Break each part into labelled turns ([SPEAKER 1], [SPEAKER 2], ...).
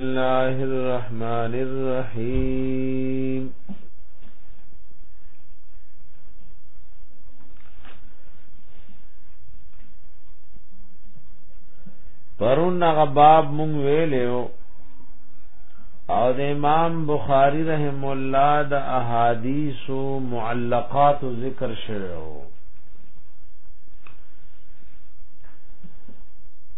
[SPEAKER 1] الله الرحمن الرحیم پرون هغه باب مونږ ویلو او د امام بخاری رحم الله د احادیث او معلقات ذکر شوی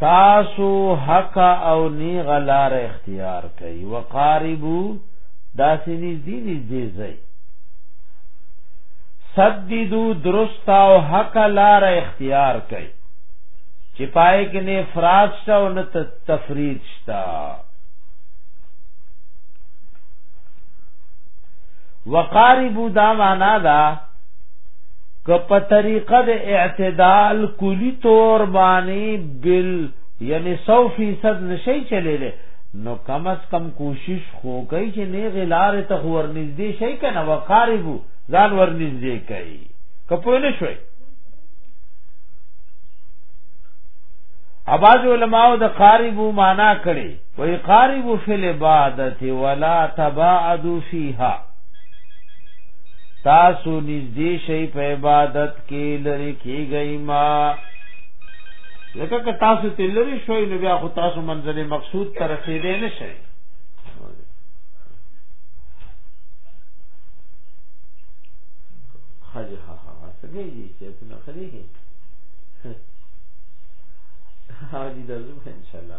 [SPEAKER 1] تاسو حق او نی غلار اختیار کړئ وقاربو داسې نږدې نږدې ځئ سددو درست او حق لار اختیار کړئ چې پای کې نه افراط شته او نه تفرید شته وقاربو دا معنا دا که په طریقه د اعتدال کلی طور باندې بل یعنی 100% نشي چلے دي نو کم از کم کوشش خو کوي چې نه غلار ته ورنږدې شي کنه وقاربو ځان ورنږدې کوي کپوی نه شوي اباظ علماء د قاربو معنا کړي وی قارب فی العبادت ولا تباعدوا فیها تاسو نږدې شي په عبادت کې لری کیږئ ما لکه که تاسو تلری شوي نو بیا خو تاسو منزل مقصود ته رسیدئ نه شئ خځه ها ها څنګه یې چې ته نه خريږي ها دې درځم ان شاء الله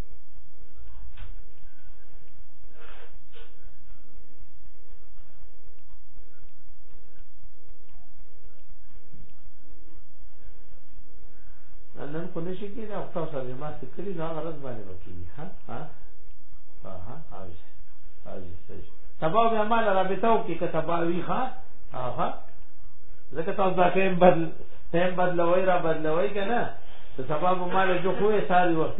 [SPEAKER 1] نن خو نشي کېدای او تاسو سره ما څه کړی نو هغه ورځ باندې وکړي ها ها ها ها اوی اوی اوی تباو بیا مال رابطه وکړي که تباوی ها ها ځکه تاسو دا ټیم بدل ټیم بدلوي را بدلوي کنه ته سبب مال جو خو یې ساری وخت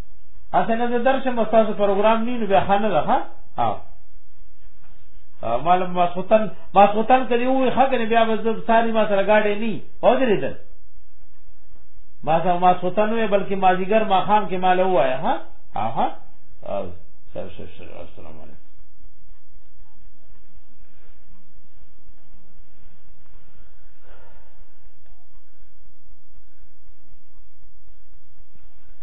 [SPEAKER 1] اسنه د درس مستاز پروګرام نه نو بیا خانه ده ها مال ماسوتن ماسوتن کړي وي خګنه بیا بس ساری ما سره گاډي نه او درې ده ما سره ماسوتن وي بلکې مازیګر ما خام کې مال وایا ها ها ها سر سر سر السلام علیکم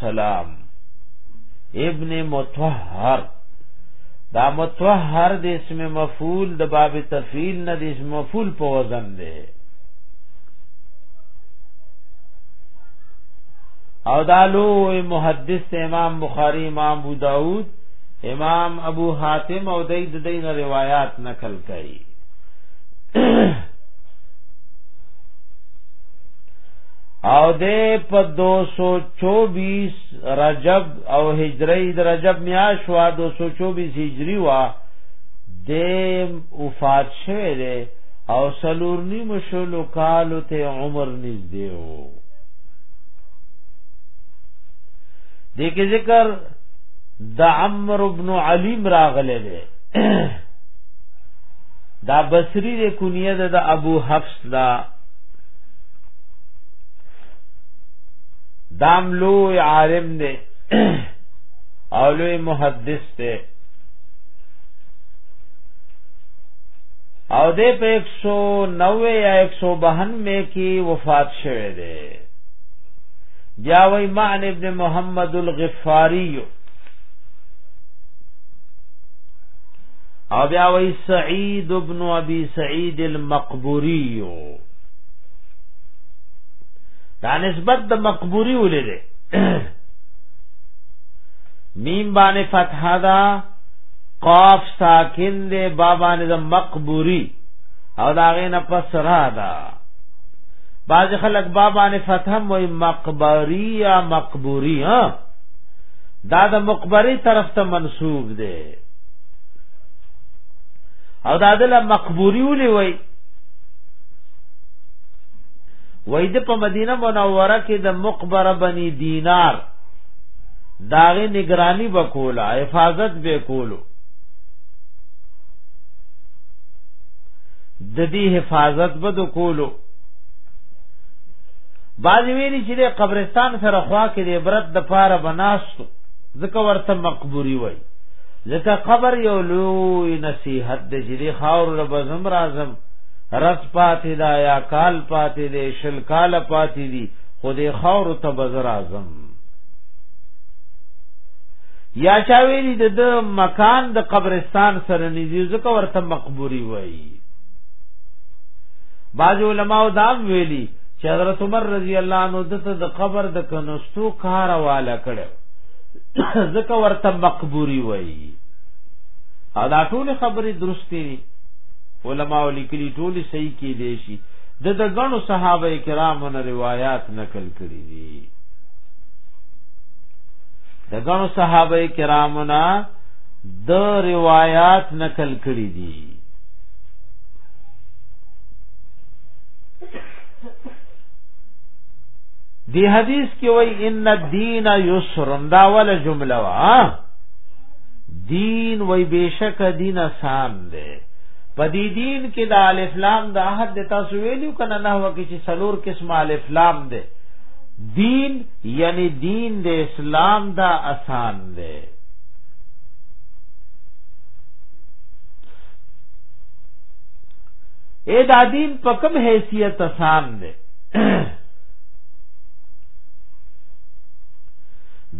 [SPEAKER 1] سلام ابن متوهر دا متوهر د اسم مفعول د باب تفعیل نه د اسم مفعول په وزن دی او دالو محدث امام بخاری امام ابو داود امام ابو حاتم او دید دین روایات نقل کړي او دې په 224 رجب او هجری د رجب میاش وا 224 هجری وا د وفات شوه دې او سلور نیم شلو کالو ته عمر نږدې وو دې کې ذکر د عمرو ابن علی راغله ده دا بصری د کنیه د ابو حفص دا دام لوی عالم دی او لوی محدث دی او دې په 190 یا 192 کې وفات شوه دی بیا وای معن ابن محمد الغفاری او بیا وی سعید ابن ابي سعید المقبوري دا نسبت د مقبوري ولې ده میم باندې فتح دا قاف ساکن دے بابا نے مقبوری او داغه نه پس را دا باز خلق بابا نے فتح مو مقبری یا مقبوری ها دا د مقبری طرف ته منسوب دی او دا دله مقبوري ولي وای وای د په مدینه منوره کې د مقبره بني دینار داغه نگرانی وکولا حفاظت به کولو د دې حفاظت به د کولو بعض ویلی چې د قبرستان سره خوا کې د عبرت د پاره بناستو ځکه ورته مقبوري وای ځکه قبر یو لوی نصیحت د جری خاور رب زم رازم رس پاتې دا یا کال پاتې دې شل کال پاتې دي خو دې خاور ته بزر اعظم یا چا ویلی د د مکان د قبرستان سره نږدې ځکه ورته مقبوري وایي بعض علماء دا ویلي چې حضرت عمر رضی الله عنه د قبر د کنو سو کار والا کړه ځکه ورته مقبوري وایي او دا ټول خبرې درستې دي علما لیکلي ټول صحیح کې دي شي د د غنو صحابه کرامو نه روایت نقل کړي دي د غنو صحابه کرامو نه د روایت نقل کړي دي دی حدیث کې وای ان الدین یسر دا ول جمله وا دین وای بشک دین آسان دی په دې دین کې د الف لام د عهد د تاسو ویلو کنه نه وکي چې سلور قسم الف لام دی دین یعنی دین د اسلام دا آسان دی اے دا دین په کوم حیثیت آسان دی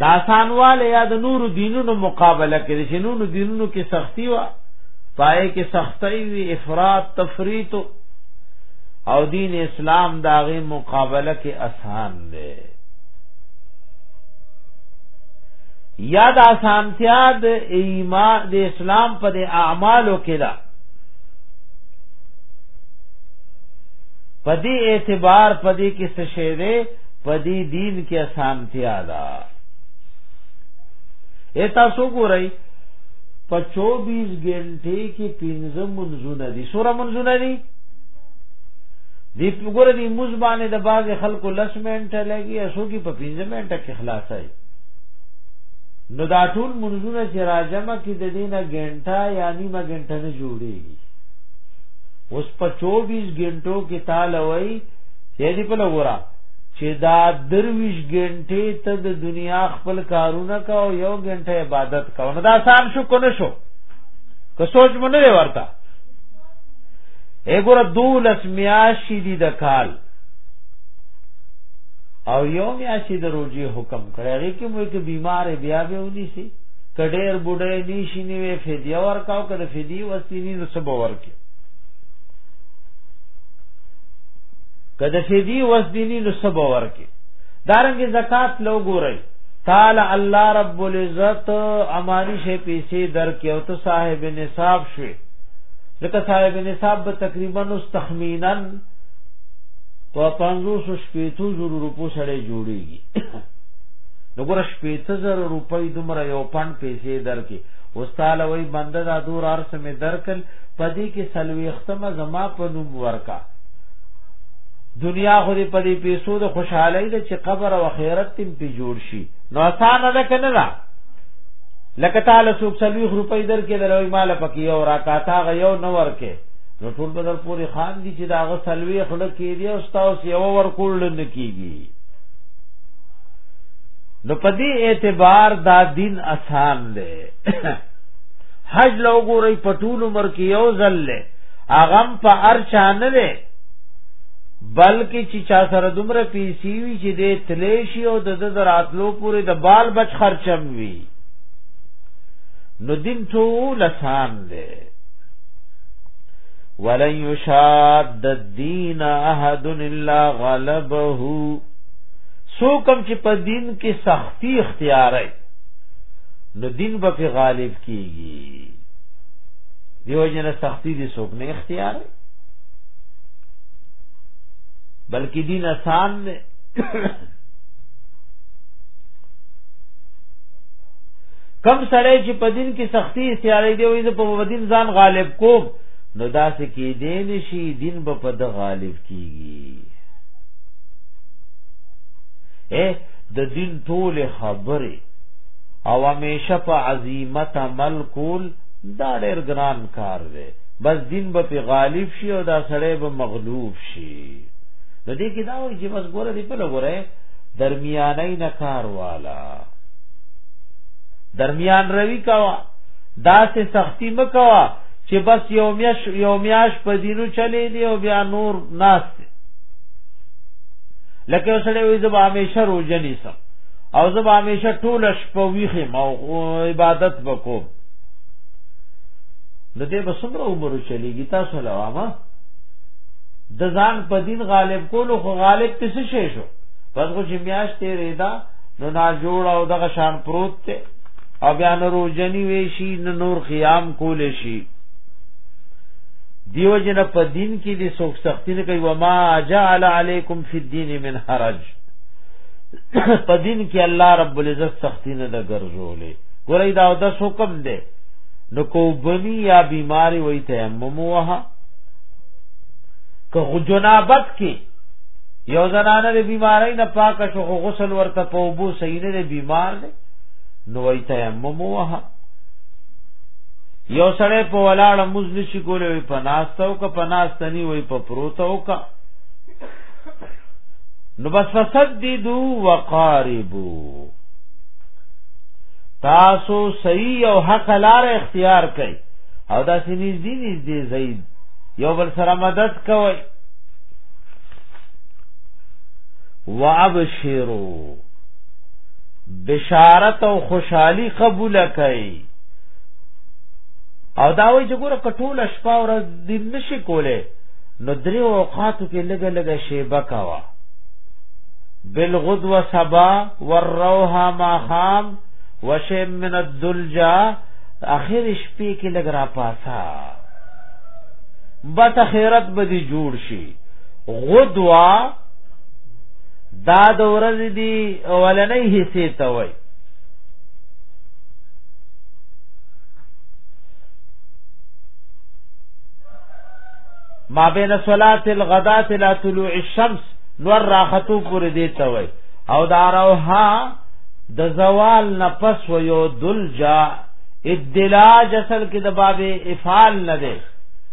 [SPEAKER 1] دا سانواله یا د نور دینونو مقابله کې چې نور دینونو کې سختی و پای کې سختي وی افراط تفریط او دین اسلام داغه مقابله کې آسان دی یا د آسانتیا د ایمان د اسلام په اعمالو کې ده په دې اعتبار په دې کې څه شی دی په دې دین کې اسانتیا ده اے تاسو ګورئ په 24 غنټې کې پنځه منځونه دي سوره منځونه دي دی وګوره دی موز باندې د باز خلکو لس منټه لګي اسو کې په 15 منټه کې خلاصای نو دا ټول منځونه چې راجمه کې د دینه غنټه یا نیمه غنټه نه جوړیږي اوس په 24 غنټو کې تعالی وای چې دې په لورا چې دا درویش غنټه ته د دنیا خپل کارونه کا او یو غنټه عبادت کا نو دا سام شو کنه شو که سوچ مونږ نه ورتا اګوره دولس میاشي دي د کال او یو میاشي د روزي حکم کړی هغه کې مو کې بیمار بیا به ونی سي کډیر بډای نشي نیوې فدیه ورکاو کده فدیه وسینی نو سبا ورکې کده فدیه وسینی نو سبا ورکې دارنګ زکات لو ګورئ تعالی الله رب العزت امانی شي پیسې درکې او ته صاحب نصاب شوي ځکه صاحب نصاب به تقریبا اوس تخمینا په 500 شپېتو زرو روپو سره جوړیږي نو ګوره شپېته زره روپۍ دومره یو پنډ پیسې درکې اوس تاله وای بنده دا دور ارس مې درکل پدې کې سلويختمه زما په نوم ورکا دنیا خو دې پدې پیسو د خوشحالۍ د چې قبر او خیرت تیم په جوړ شي نو اسانه ده کنه دا لکه تعالی سوک سلويخ روپۍ درکې دروي مال پکې او راکاتا غ یو نو ورکې نو ټول بدر پوری خان دي چې دا غ سلويخ لکې دی او تاسو یو ورکول نه کیږي نو په دې اعتبار دا دین آسان دی حج لو ګورې په ټول عمر کې یو ځل له اغم په هر چا نه دی بلکې چې چا سره دومره پیسې وي چې دې تلې شي او د دراتلو پورې د بال بچ خرچم وي نو دین ټول آسان دی ولن یشاد الدین احد الا غلبه سو کم چې په دین کې سختی اختیار ہے نو دین به په غالب کیږي دیو جن سختی دي سوک نه اختیار ہے بلکې دین آسان دی کم سړی چې په دین کې سختی اختیارې دی وایي په دین ځان غالب کوم نو داسې کې دین شي دین به په د غالب کیږي اے د دین ټول خبره او همیشه په عظمت عمل کول دا ډېر ګران کار دی بس دین به په غالب شي او دا سړی به مغلوب شي د دې کې دا وایي چې بس ګوره دی په لګوره درمیانه نه کار والا درمیان روي کوا دا سه سختی مکوا چې بس یومیاش یومیاش په دینو چلے دی او بیا نور ناس لکه سره وي زبا همیشه روزه نیسم او زبا همیشه ټول شپه ویخه مو عبادت وکوم نو دې بسمره عمر چلیږي تاسو لوامه د ځان په دین غالب کولو خو غالب څه شي شو پس خو چې میاش تیرې دا نو نا جوړ او دغه شان پروت ته او بیا نور جنی وی شي نور قیام کول شي دیو جن په دین کې دي سوک سختی نه کوي وما جعل علیکم فی الدین من حرج په دین کې الله رب العزت سختی نه د ګرځولې ګورې دا د حکم دی نو کو بنی یا بیماری وای تیمم وها که جنابت کې یو زنانه د بیماری نه پاک شو خو غسل ورته په وبو صحیح نه بیمار دی نو وای تیمم وها یو سړی په ولاړه موز نشي کولی وي په ناسته او که په ناسته نی وي په پروته او که نو بس فسددو وقاربو تاسو صحیح او حق لار اختیار کړئ او دا سینیز دی نیز دی زید یو بل سره مدد کوي وابشرو بشارت او خوشحالی قبول کړئ او دا وایي چې ګوره کټوله شپه ورځ دې نشي کوله نو درې اوقاتو کې لګه لګه شی بکوا بالغدو سبا والروها ما خام وشی من الدلجا اخر شپې کې لګ را پاسا بس خیرت بدی جوړ شي غدوا دا د ورځې دی اولنۍ حصے ته وای ما بین صلات الغداء الى طلوع الشمس نور راختو پر دې ته وای او داروها د دا زوال نفس و یو دلجا ادلاج اصل کې د باب افعال نه دی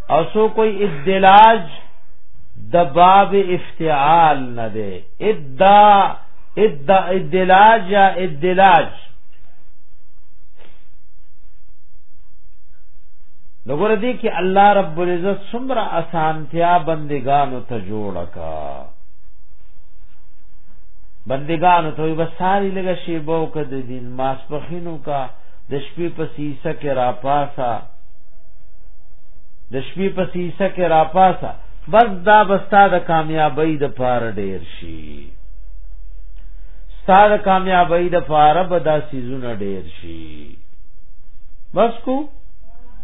[SPEAKER 1] او سو کوئی ادلاج د باب افتعال نه دی ادا ادا ادلاج یا ادلاج نګور دې کې الله رب العزت څومره اسانتیا بندگانو ته جوړ کا بندگانو ته وساري لګه شی بو کد دین ماس پخینو کا د شپې په سیسه کې را پاسا د شپې په سیسه کې را پاسا بس دا بستا د کامیابی د پار ډیر شي ستاره کامیابی د فاره به دا سيزونه ډېر شي بس کو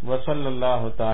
[SPEAKER 1] وصلی الله تعالی